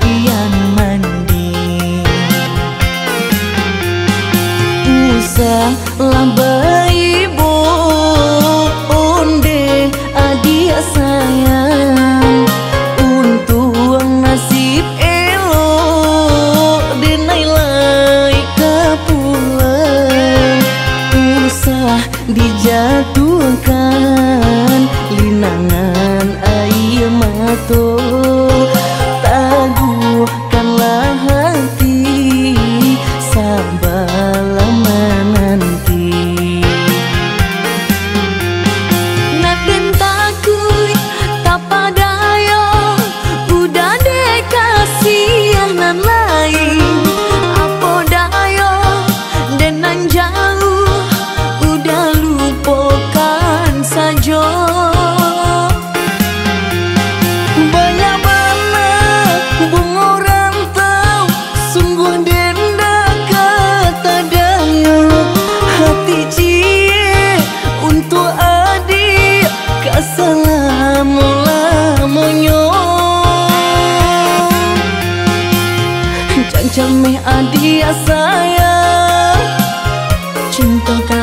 kian mandi. Usah lambai ibu Onde adia sayang. Untuk nasib elo Denai lai Usah dijatuhkan Linangan air mata. Jangan jamih adia sayang Cintakan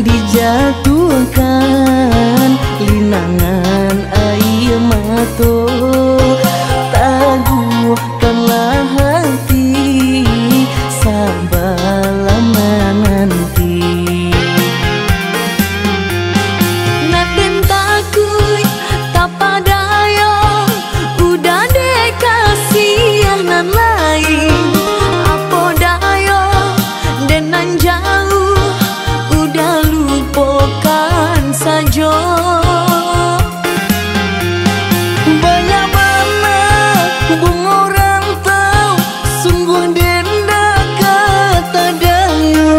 dijatuhkan linangan air mata. Banyak banget bung orang tahu Sungguh denda kata dayu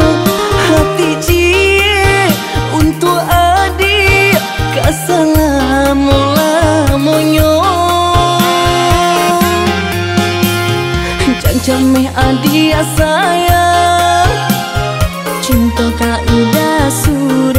Hati cie untuk adik Kasalamu lamunyo Jancamih adia ya saya Cinta kaidah sudah